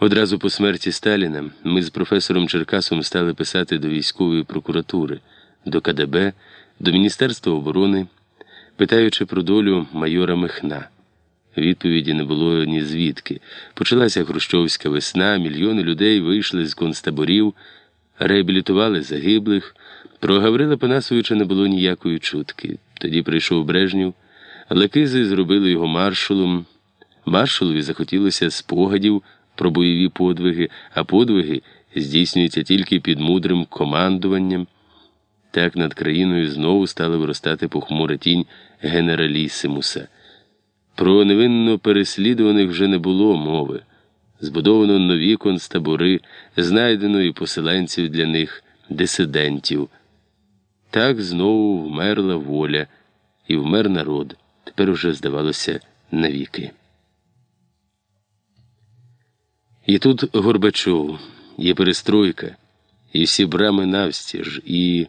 Одразу по смерті Сталіна ми з професором Черкасом стали писати до військової прокуратури, до КДБ, до Міністерства оборони, питаючи про долю майора Михна. Відповіді не було ні звідки. Почалася Хрущовська весна, мільйони людей вийшли з концтаборів, реабілітували загиблих. Про Гаврила Панасовича не було ніякої чутки. Тоді прийшов Брежнів, Лекизи зробили його маршалом. Маршалові захотілося спогадів про бойові подвиги, а подвиги здійснюються тільки під мудрим командуванням. Так над країною знову стала виростати похмура тінь генералісимуса. Про невинно переслідуваних вже не було мови. Збудовано нові концтабори, знайдено і поселенців для них, дисидентів. Так знову вмерла воля і вмер народ. Тепер уже здавалося навіки. І тут Горбачов, є перестройка, і всі брами навстіж, і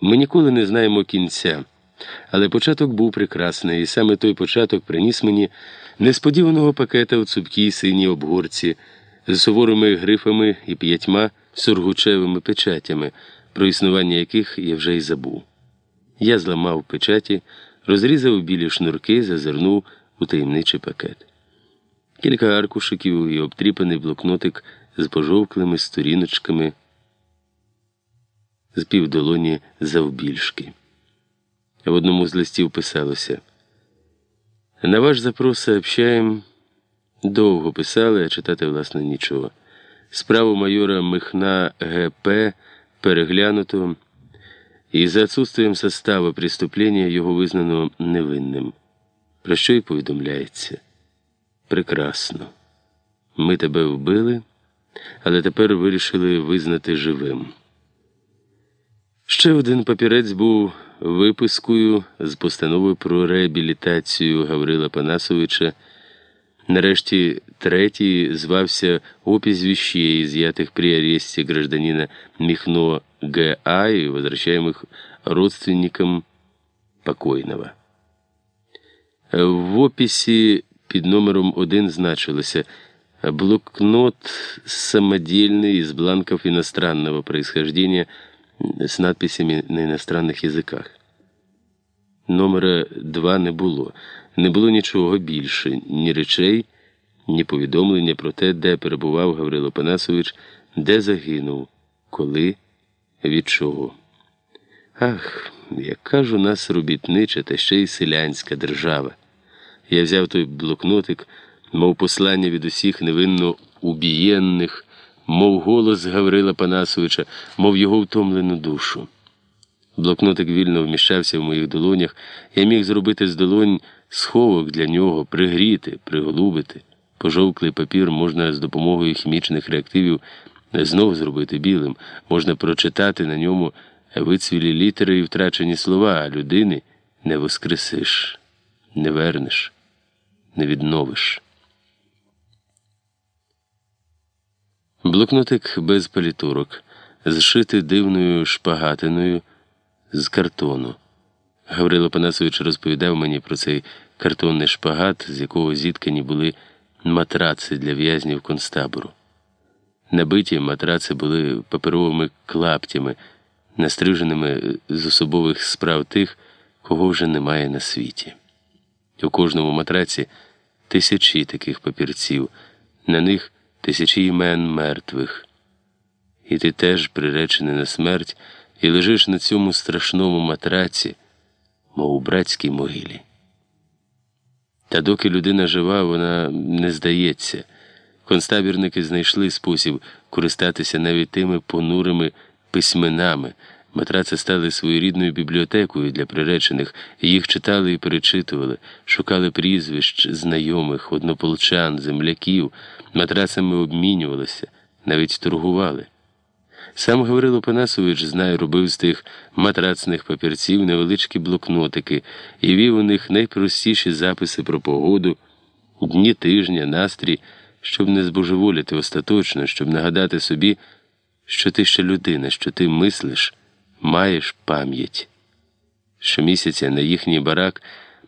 ми ніколи не знаємо кінця. Але початок був прекрасний, і саме той початок приніс мені несподіваного пакета у цупкій синій обгорці з суворими грифами і п'ятьма сургучевими печатями, про існування яких я вже й забув. Я зламав печаті, розрізав білі шнурки, зазирнув у таємничий пакет. Кілька аркушиків і обтріпаний блокнотик з пожовклими сторіночками з півдолоні завбільшки. В одному з листів писалося На ваш запрос сообщаем. Довго писали, а читати, власне, нічого. Справу майора Михна ГП переглянуто, і за отсутствием состава преступлення його визнано невинним. Про що й повідомляється? Прекрасно. Ми тебе вбили, але тепер вирішили визнати живим. Ще один папірець був випискою з постановою про реабілітацію Гаврила Панасовича. Нарешті третій звався «Опись вещей, изъятых при аресте гражданина Михно Г.А. и возвращаемых родственникам покойного. В описі під номером 1 значилося блокнот самодельный из бланков иностранного происхождения з надписями на іностранних язиках. Номера 2 не було. Не було нічого більше, ні речей, ні повідомлення про те, де перебував Гаврило Панасович, де загинув, коли, від чого. Ах, яка ж у нас робітнича та ще й селянська держава. Я взяв той блокнотик, мов послання від усіх невинно убієнних мов голос Гаврила Панасовича, мов його втомлену душу. Блокнотик вільно вміщався в моїх долонях, я міг зробити з долонь сховок для нього, пригріти, приголубити. Пожовклий папір можна з допомогою хімічних реактивів знову зробити білим, можна прочитати на ньому вицвілі літери і втрачені слова, а людини не воскресиш, не вернеш, не відновиш. Блокнотик без палітурок, зшитий дивною шпагатиною з картону. Гаврило Панасович розповідав мені про цей картонний шпагат, з якого зіткані були матраци для в'язнів концтабору. Набиті матраци були паперовими клаптями, настриженими з особових справ тих, кого вже немає на світі. У кожному матраці тисячі таких папірців, на них тисячі імен мертвих. І ти теж приречений на смерть і лежиш на цьому страшному матраці, мов у братській могилі. Та доки людина жива, вона не здається. Констабірники знайшли спосіб користатися навіть тими понурими письменами. Матраци стали своєрідною бібліотекою для приречених, їх читали і перечитували, шукали прізвищ, знайомих, однополчан, земляків, матрацами обмінювалися, навіть торгували. Сам Гаврило Панасович, знає, робив з тих матрацних папірців невеличкі блокнотики і вів у них найпростіші записи про погоду, дні тижня, настрій, щоб не збожеволіти остаточно, щоб нагадати собі, що ти ще людина, що ти мислиш маєш пам'ять. Щомісяця на їхній барак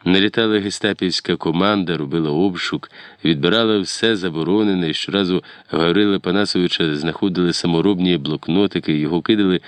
Налітала гестапівська команда, робила обшук, відбирала все заборонене, і щоразу Гаврила Панасовича знаходили саморобні блокнотики, його кидали